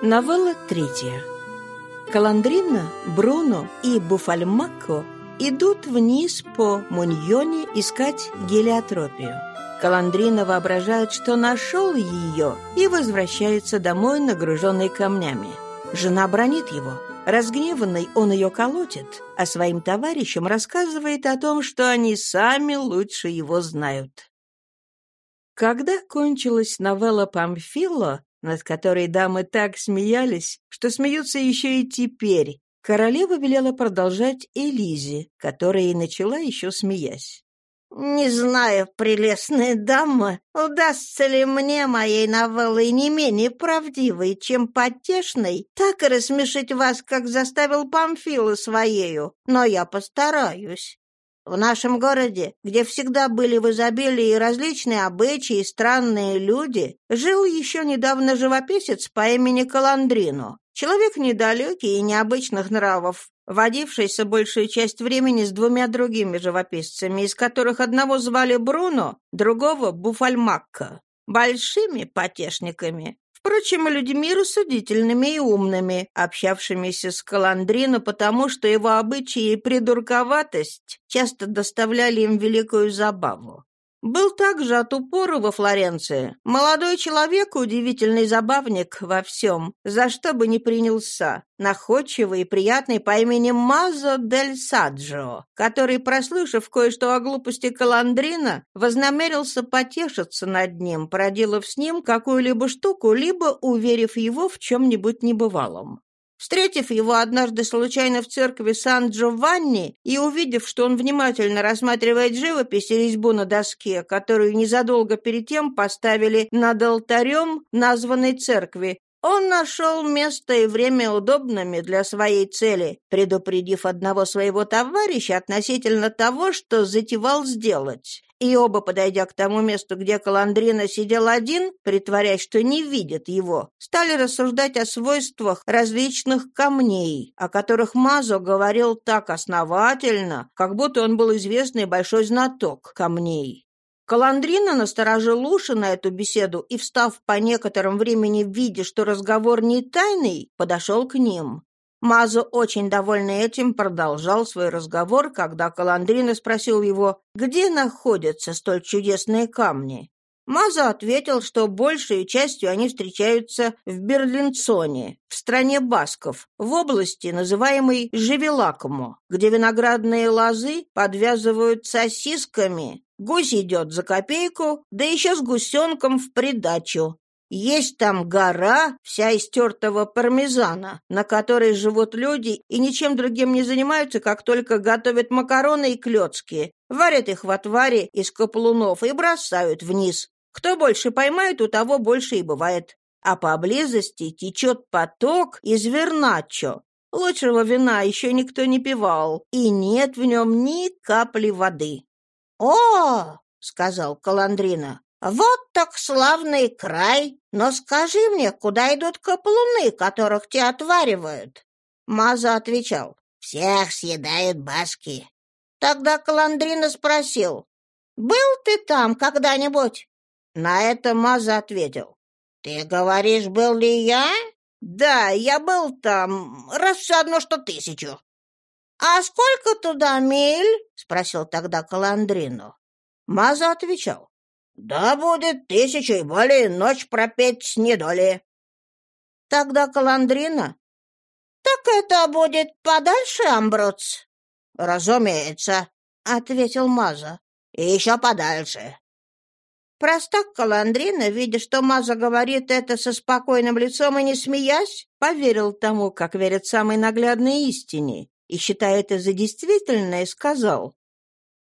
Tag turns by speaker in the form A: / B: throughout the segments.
A: Новелла третья. Каландрина, Бруно и Буфальмакко идут вниз по Муньоне искать гелиотропию. Каландрина воображает, что нашел ее, и возвращается домой, нагруженный камнями. Жена бронит его. Разгневанный он ее колотит, а своим товарищам рассказывает о том, что они сами лучше его знают. Когда кончилась новелла Памфило, над которой дамы так смеялись, что смеются еще и теперь. Королева велела продолжать Элизе, которая и начала еще смеясь.
B: «Не знаю, прелестная дама, удастся ли мне моей новеллой не менее правдивой, чем потешной, так и рассмешить вас, как заставил Памфила своею, но я постараюсь. В нашем городе, где всегда были в изобилии различные обычаи и странные люди, жил еще недавно живописец по имени Каландрино. Человек недалекий и необычных нравов, водившийся большую часть времени с двумя другими живописцами, из которых одного звали Бруно, другого — Буфальмакко. Большими потешниками, Впрочем, людьми рассудительными и умными, общавшимися с Каландрино, потому что его обычаи и придурковатость часто доставляли им великую забаву. Был также от упора во Флоренции. Молодой человек, удивительный забавник во всем, за что бы ни принялся, находчивый и приятный по имени Мазо дель Саджо, который, прослышав кое-что о глупости Каландрина, вознамерился потешиться над ним, проделав с ним какую-либо штуку, либо уверив его в чем-нибудь небывалом. Встретив его однажды случайно в церкви Сан-Джованни и увидев, что он внимательно рассматривает живопись и резьбу на доске, которую незадолго перед тем поставили над алтарем названной церкви, он нашел место и время удобными для своей цели, предупредив одного своего товарища относительно того, что затевал сделать. И оба, подойдя к тому месту, где Каландрина сидел один, притворяясь, что не видят его, стали рассуждать о свойствах различных камней, о которых Мазо говорил так основательно, как будто он был известный большой знаток камней. Каландрина насторожил уши на эту беседу и, встав по некотором времени, видя, что разговор не тайный, подошел к ним. Мазо, очень довольный этим, продолжал свой разговор, когда Каландрина спросил его, где находятся столь чудесные камни. Мазо ответил, что большей частью они встречаются в Берлинцоне, в стране басков, в области, называемой Живелакому, где виноградные лозы подвязывают сосисками, гусь идет за копейку, да еще с гусенком в придачу. Есть там гора, вся из тертого пармезана, на которой живут люди и ничем другим не занимаются, как только готовят макароны и клетки, варят их в отваре из каплунов и бросают вниз, кто больше поймает, у того больше и бывает. А поблизости течет поток из верначо. Лучшего вина еще никто не пивал, и нет в нем ни капли воды. — О, — сказал Каландрина, — вот так славный край. Но скажи мне, куда идут каплуны, которых те отваривают? Маза отвечал, — всех съедают баски. Тогда Каландрина спросил, — был ты там когда-нибудь? На это Маза ответил. «Ты говоришь, был ли я?» «Да, я был там. Раз все одно, что тысячу». «А сколько туда миль?» — спросил тогда Каландрину. Маза отвечал. «Да будет тысячу и более ночь пропеть с недоли». Тогда Каландрина. «Так это будет подальше, Амброц?» «Разумеется», — ответил Маза. «И еще подальше. Простак Каландрина, видя, что Маза говорит это со спокойным лицом и не смеясь, поверил тому, как верят самой наглядной истине, и, считая это за действительное, сказал,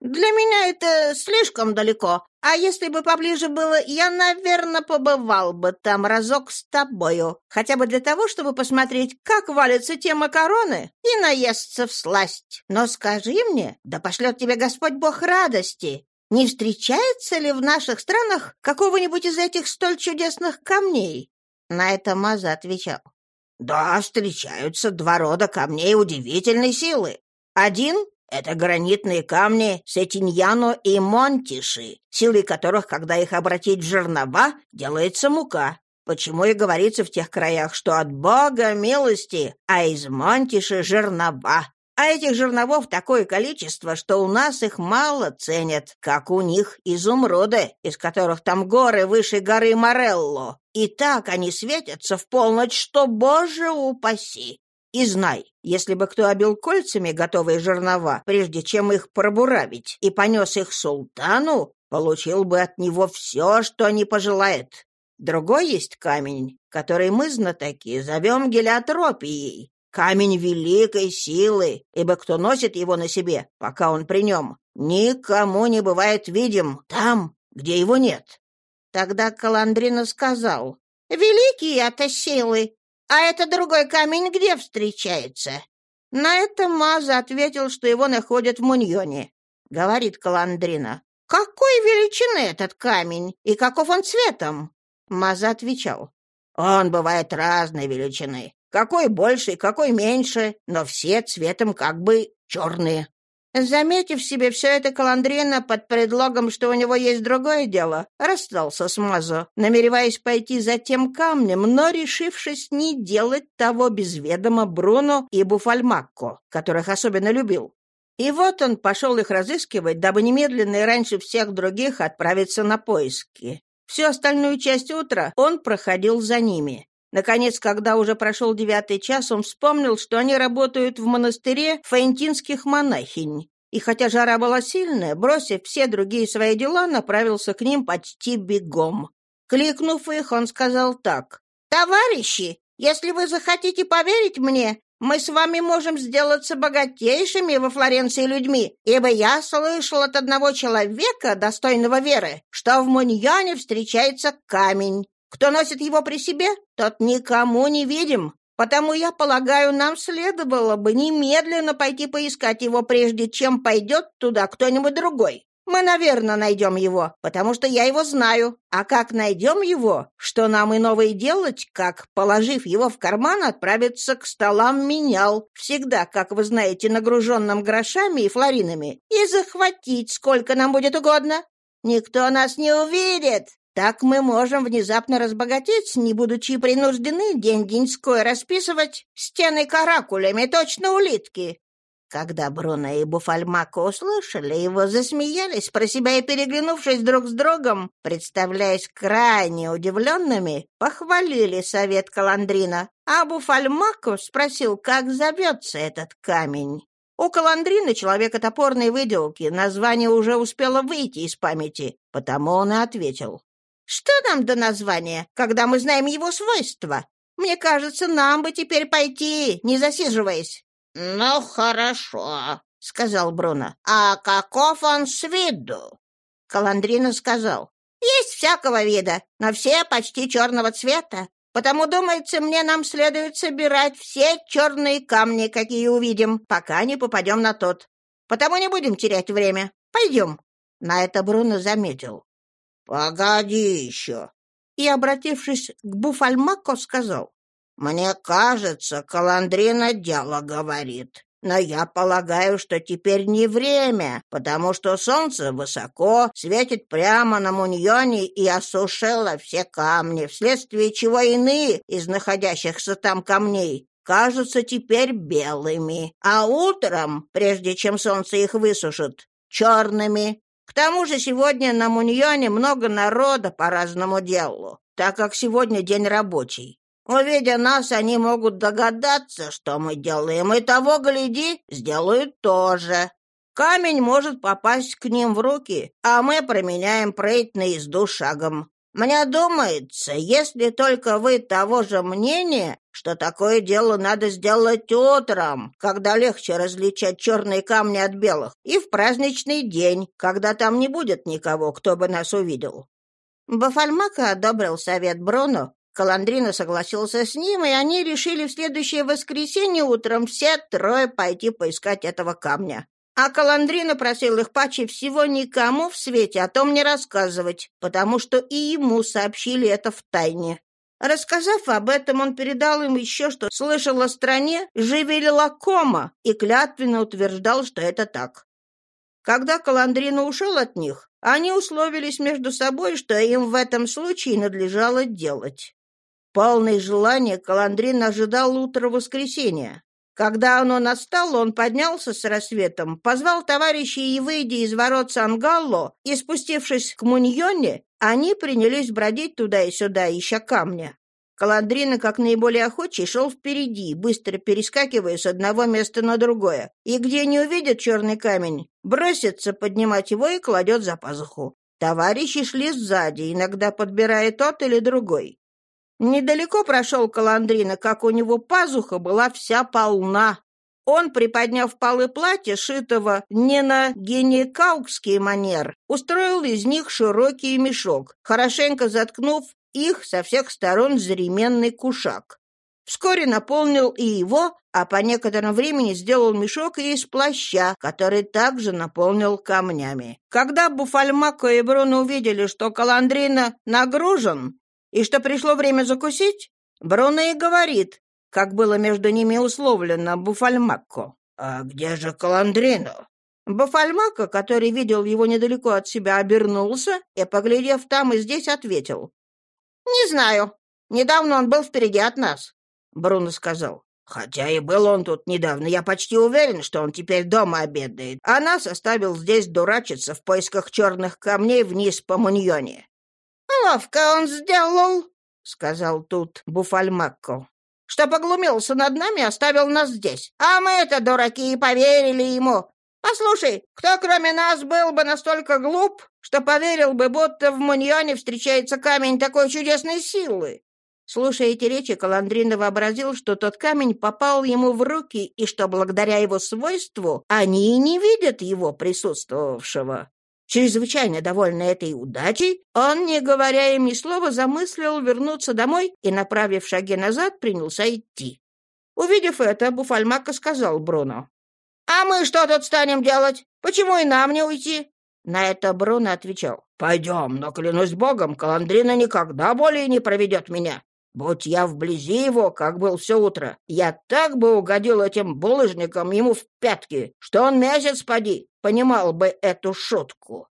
B: «Для меня это слишком далеко, а если бы поближе было, я, наверное, побывал бы там разок с тобою, хотя бы для того, чтобы посмотреть, как валятся те макароны и наесться в сласть. Но скажи мне, да пошлет тебе Господь Бог радости, не встречается ли в наших странах какого-нибудь из этих столь чудесных камней?» На это Маза отвечал. «Да, встречаются два рода камней удивительной силы. Один — это гранитные камни Сетиньяно и Монтиши, силой которых, когда их обратить в жернова, делается мука. Почему и говорится в тех краях, что от Бога милости, а из Монтиши жернова. А этих жерновов такое количество, что у нас их мало ценят, как у них изумруды, из которых там горы выше горы Морелло. И так они светятся в полночь, что, боже упаси! И знай, если бы кто обил кольцами готовые жернова, прежде чем их пробуравить, и понес их султану, получил бы от него все, что не пожелает. Другой есть камень, который мы, знатоки, зовем гелиотропией, Камень великой силы, ибо кто носит его на себе, пока он при нем, никому не бывает видим там, где его нет. Тогда Каландрина сказал, «Великие это силы, а это другой камень где встречается?» На это Маза ответил, что его находят в Муньоне. Говорит Каландрина, «Какой величины этот камень и каков он цветом?» Маза отвечал, «Он бывает разной величины, какой больше, какой меньше, но все цветом как бы черные. Заметив себе все это, Каландрина под предлогом, что у него есть другое дело, расстался с Мазо, намереваясь пойти за тем камнем, но решившись не делать того без ведома Бруно и Буфальмакко, которых особенно любил. И вот он пошел их разыскивать, дабы немедленно и раньше всех других отправиться на поиски. Всю остальную часть утра он проходил за ними. Наконец, когда уже прошел девятый час, он вспомнил, что они работают в монастыре фаентинских монахинь. И хотя жара была сильная, бросив все другие свои дела, направился к ним почти бегом. Кликнув их, он сказал так. «Товарищи, если вы захотите поверить мне, мы с вами можем сделаться богатейшими во Флоренции людьми, ибо я слышал от одного человека, достойного веры, что в Муньяне встречается камень, кто носит его при себе, тот никому не видим. Потому, я полагаю, нам следовало бы немедленно пойти поискать его, прежде чем пойдет туда кто-нибудь другой. Мы, наверное, найдем его, потому что я его знаю. А как найдем его, что нам и новое делать, как, положив его в карман, отправиться к столам менял, всегда, как вы знаете, нагруженным грошами и флоринами, и захватить, сколько нам будет угодно? Никто нас не увидит, так мы можем внезапно разбогатеть, не будучи принуждены день-деньской расписывать стены каракулями, точно улитки. Когда Бруно и Буфальмако услышали его, засмеялись про себя и, переглянувшись друг с другом, представляясь крайне удивленными, похвалили совет Каландрина, а Буфальмако спросил, как зовется этот камень. У Каландрина, человека топорной выделки, название уже успело выйти из памяти, потому он и ответил. Что нам до названия, когда мы знаем его свойства? Мне кажется, нам бы теперь пойти, не засиживаясь. — Ну, хорошо, — сказал Бруно. — А каков он с виду? Каландрина сказал. — Есть всякого вида, но все почти черного цвета. Потому, думается, мне нам следует собирать все черные камни, какие увидим, пока не попадем на тот. Потому не будем терять время. Пойдем. На это Бруно заметил. «Погоди еще!» И, обратившись к Буфальмако, сказал, «Мне кажется, Каландрина дело говорит, но я полагаю, что теперь не время, потому что солнце высоко, светит прямо на Муньоне и осушило все камни, вследствие чего иные из находящихся там камней кажутся теперь белыми, а утром, прежде чем солнце их высушит, черными, к тому же сегодня на Муньоне много народа по разному делу, так как сегодня день рабочий. Увидя нас, они могут догадаться, что мы делаем, и того, гляди, сделают тоже. Камень может попасть к ним в руки, а мы променяем прейт на езду шагом. Мне думается, если только вы того же мнения, что такое дело надо сделать утром, когда легче различать черные камни от белых, и в праздничный день, когда там не будет никого, кто бы нас увидел». Бафальмака одобрил совет Бруно, Каландрина согласился с ним, и они решили в следующее воскресенье утром все трое пойти поискать этого камня. А Каландрина просил их паче всего никому в свете о том не рассказывать, потому что и ему сообщили это в тайне. Рассказав об этом, он передал им еще, что слышал о стране Живелилакома и клятвенно утверждал, что это так. Когда Каландрина ушел от них, они условились между собой, что им в этом случае надлежало делать. Полный желания Каландрин ожидал утра воскресенья. Когда оно настало, он поднялся с рассветом, позвал товарищей и, выйдя из ворот Сангалло и спустившись к Муньоне, они принялись бродить туда и сюда, ища камня. Каландрина, как наиболее охочий, шел впереди, быстро перескакивая с одного места на другое, и где не увидит черный камень, бросится поднимать его и кладет за пазуху. Товарищи шли сзади, иногда подбирая тот или другой. Недалеко прошел Каландрина, как у него пазуха была вся полна. Он, приподняв полы платья, шитого не на генекаукский манер, устроил из них широкий мешок, хорошенько заткнув их со всех сторон заременный кушак. Вскоре наполнил и его, а по некоторому времени сделал мешок и из плаща, который также наполнил камнями. Когда Буфальмако и Бруно увидели, что Каландрина нагружен, и что пришло время закусить, Бруно и говорит, как было между ними условлено Буфальмакко. «А где же Каландрино?» Буфальмако, который видел его недалеко от себя, обернулся и, поглядев там и здесь, ответил. «Не знаю. Недавно он был впереди от нас», — Бруно сказал. «Хотя и был он тут недавно, я почти уверен, что он теперь дома обедает, а нас оставил здесь дурачиться в поисках черных камней вниз по Муньоне. «Ловко он сделал», — сказал тут Буфальмакко, «что поглумился над нами и оставил нас здесь. А мы-то, дураки, и поверили ему. Послушай, кто кроме нас был бы настолько глуп, что поверил бы, будто в Муньоне встречается камень такой чудесной силы?» Слушая эти речи, Каландрина вообразил, что тот камень попал ему в руки, и что благодаря его свойству они и не видят его присутствовавшего. Чрезвычайно довольный этой удачей, он, не говоря им ни слова, замыслил вернуться домой и, направив шаги назад, принялся идти. Увидев это, Буфальмака сказал Бруно. «А мы что тут станем делать? Почему и нам не уйти?» На это Бруно отвечал. «Пойдем, но, клянусь богом, Каландрина никогда более не проведет меня. Будь я вблизи его, как был все утро, я так бы угодил этим булыжником ему в пятки, что он месяц поди, понимал бы эту шутку.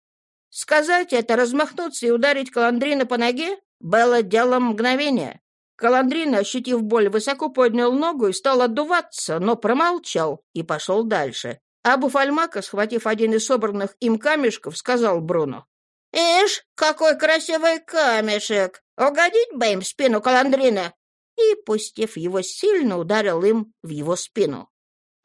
B: Сказать это, размахнуться и ударить Каландрина по ноге было делом мгновения. Каландрин, ощутив боль, высоко поднял ногу и стал отдуваться, но промолчал и пошел дальше. А Буфальмака, схватив один из собранных им камешков, сказал Бруно. «Ишь, какой красивый камешек! Угодить бы им в спину Каландрина!» И, пустив его, сильно ударил им в его спину.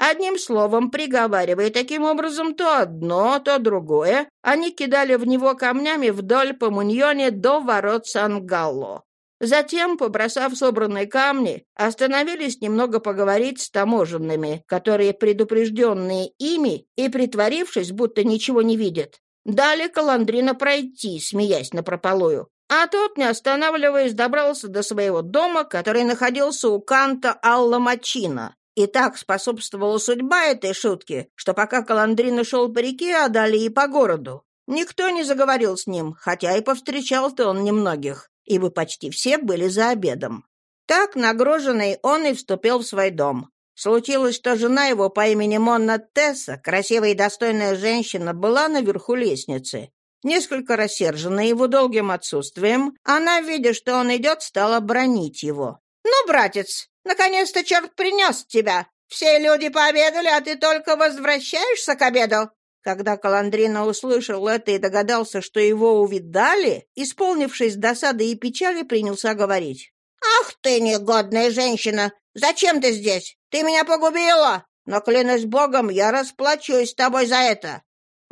B: Одним словом, приговаривая таким образом то одно, то другое, они кидали в него камнями вдоль по Муньоне до ворот Сан-Галло. Затем, побросав собранные камни, остановились немного поговорить с таможенными, которые, предупрежденные ими и притворившись, будто ничего не видят, дали Каландрина пройти, смеясь напропалую. А тот, не останавливаясь, добрался до своего дома, который находился у канта Алла Мачина, и так способствовала судьба этой шутки, что пока Каландрин шел по реке, а далее и по городу, никто не заговорил с ним, хотя и повстречал-то он немногих, ибо почти все были за обедом. Так, нагруженный, он и вступил в свой дом. Случилось, что жена его по имени Монна Тесса, красивая и достойная женщина, была наверху лестницы. Несколько рассерженная его долгим отсутствием, она, видя, что он идет, стала бронить его. «Ну, братец, наконец-то черт принес тебя! Все люди пообедали, а ты только возвращаешься к обеду!» Когда Каландрина услышал это и догадался, что его увидали, исполнившись досады и печали, принялся говорить. «Ах ты, негодная женщина! Зачем ты здесь? Ты меня погубила! Но, клянусь богом, я расплачусь с тобой за это!»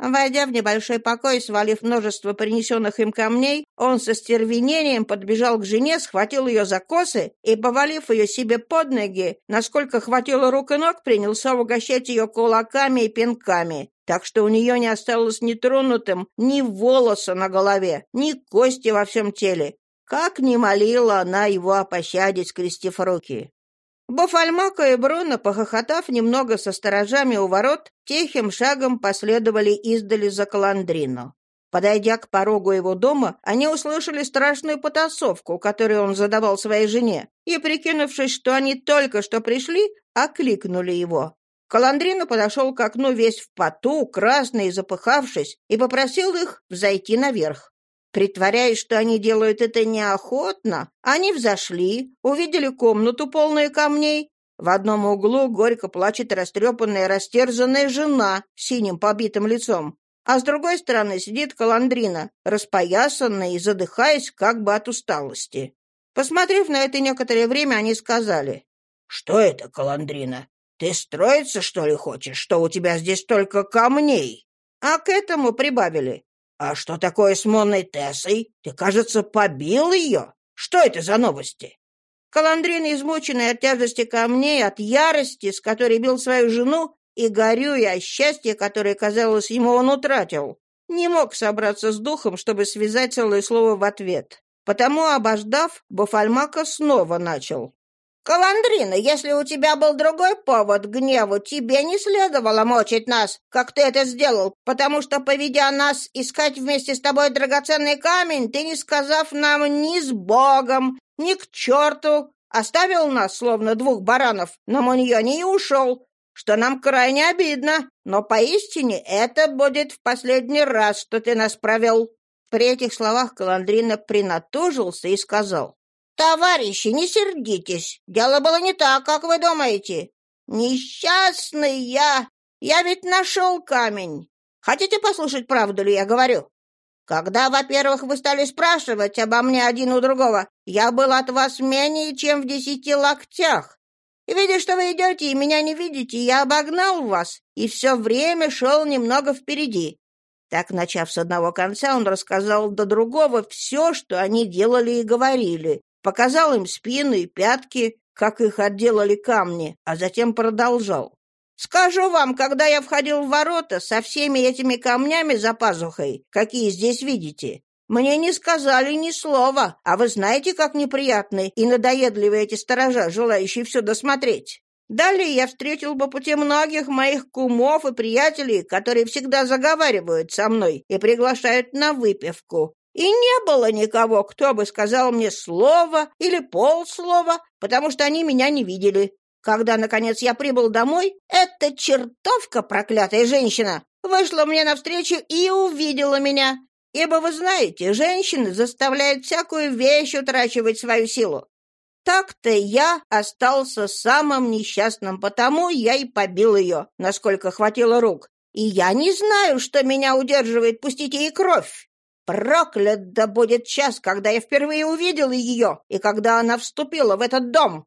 B: Войдя в небольшой покой, свалив множество принесенных им камней, он со стервенением подбежал к жене, схватил ее за косы и, повалив ее себе под ноги, насколько хватило рук и ног, принялся угощать ее кулаками и пинками, так что у нее не осталось нетронутым ни волоса на голове, ни кости во всем теле. Как ни молила она его о пощаде, скрестив руки. Буфальмако и Бруно, похохотав немного со сторожами у ворот, тихим шагом последовали издали за Каландрино. Подойдя к порогу его дома, они услышали страшную потасовку, которую он задавал своей жене, и, прикинувшись, что они только что пришли, окликнули его. Каландрино подошел к окну весь в поту, красный и запыхавшись, и попросил их взойти наверх. Притворяясь, что они делают это неохотно, они взошли, увидели комнату, полную камней. В одном углу горько плачет растрепанная растерзанная жена с синим побитым лицом, а с другой стороны сидит Каландрина, распоясанная и задыхаясь как бы от усталости. Посмотрев на это некоторое время, они сказали, «Что это, Каландрина? Ты строиться, что ли, хочешь, что у тебя здесь только камней?» А к этому прибавили, «А что такое с Монной Тессой? Ты, кажется, побил ее? Что это за новости?» Каландрин, измученный от тяжести камней, от ярости, с которой бил свою жену, и горюя о счастье, которое, казалось, ему он утратил, не мог собраться с духом, чтобы связать целое слово в ответ. Потому, обождав, Буфальмака снова начал. «Каландрина, если у тебя был другой повод гневу, тебе не следовало мочить нас, как ты это сделал, потому что, поведя нас искать вместе с тобой драгоценный камень, ты, не сказав нам ни с Богом, ни к черту, оставил нас, словно двух баранов, на Муньоне и ушел, что нам крайне обидно, но поистине это будет в последний раз, что ты нас провел». При этих словах Каландрина принатужился и сказал, «Товарищи, не сердитесь. Дело было не так, как вы думаете. Несчастный я. Я ведь нашел камень. Хотите послушать, правду ли я говорю? Когда, во-первых, вы стали спрашивать обо мне один у другого, я был от вас менее чем в десяти локтях. И видя, что вы идете и меня не видите, я обогнал вас и все время шел немного впереди. Так, начав с одного конца, он рассказал до другого все, что они делали и говорили, показал им спины и пятки, как их отделали камни, а затем продолжал. «Скажу вам, когда я входил в ворота со всеми этими камнями за пазухой, какие здесь видите, мне не сказали ни слова, а вы знаете, как неприятны и надоедливы эти сторожа, желающие все досмотреть. Далее я встретил по пути многих моих кумов и приятелей, которые всегда заговаривают со мной и приглашают на выпивку, и не было никого, кто бы сказал мне слово или полслова, потому что они меня не видели. Когда, наконец, я прибыл домой, эта чертовка, проклятая женщина, вышла мне навстречу и увидела меня. Ибо, вы знаете, женщины заставляют всякую вещь утрачивать свою силу. Так-то я остался самым несчастным, потому я и побил ее, насколько хватило рук. И я не знаю, что меня удерживает пустить ей кровь. Проклят да будет час, когда я впервые увидел ее, и когда она вступила в этот дом!»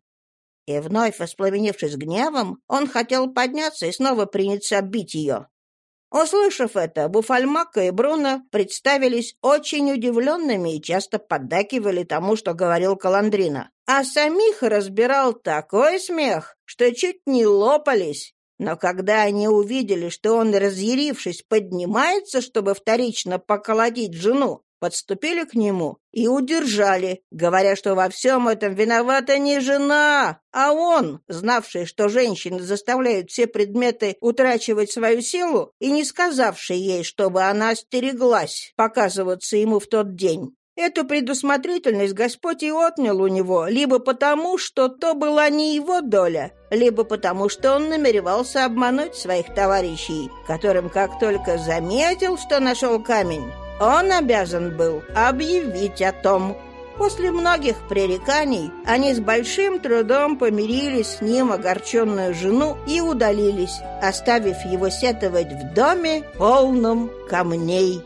B: И вновь, воспламенившись гневом, он хотел подняться и снова приняться бить ее. Услышав это, Буфальмака и Бруно представились очень удивленными и часто поддакивали тому, что говорил Каландрина. А самих разбирал такой смех, что чуть не лопались. Но когда они увидели, что он, разъярившись, поднимается, чтобы вторично поколотить жену, подступили к нему и удержали, говоря, что во всем этом виновата не жена, а он, знавший, что женщины заставляют все предметы утрачивать свою силу, и не сказавший ей, чтобы она остереглась показываться ему в тот день. Эту предусмотрительность Господь и отнял у него, либо потому, что то была не его доля, либо потому, что он намеревался обмануть своих товарищей, которым как только заметил, что нашел камень, он обязан был объявить о том. После многих пререканий они с большим трудом помирили с ним огорченную жену и удалились, оставив его сетовать в доме полном камней.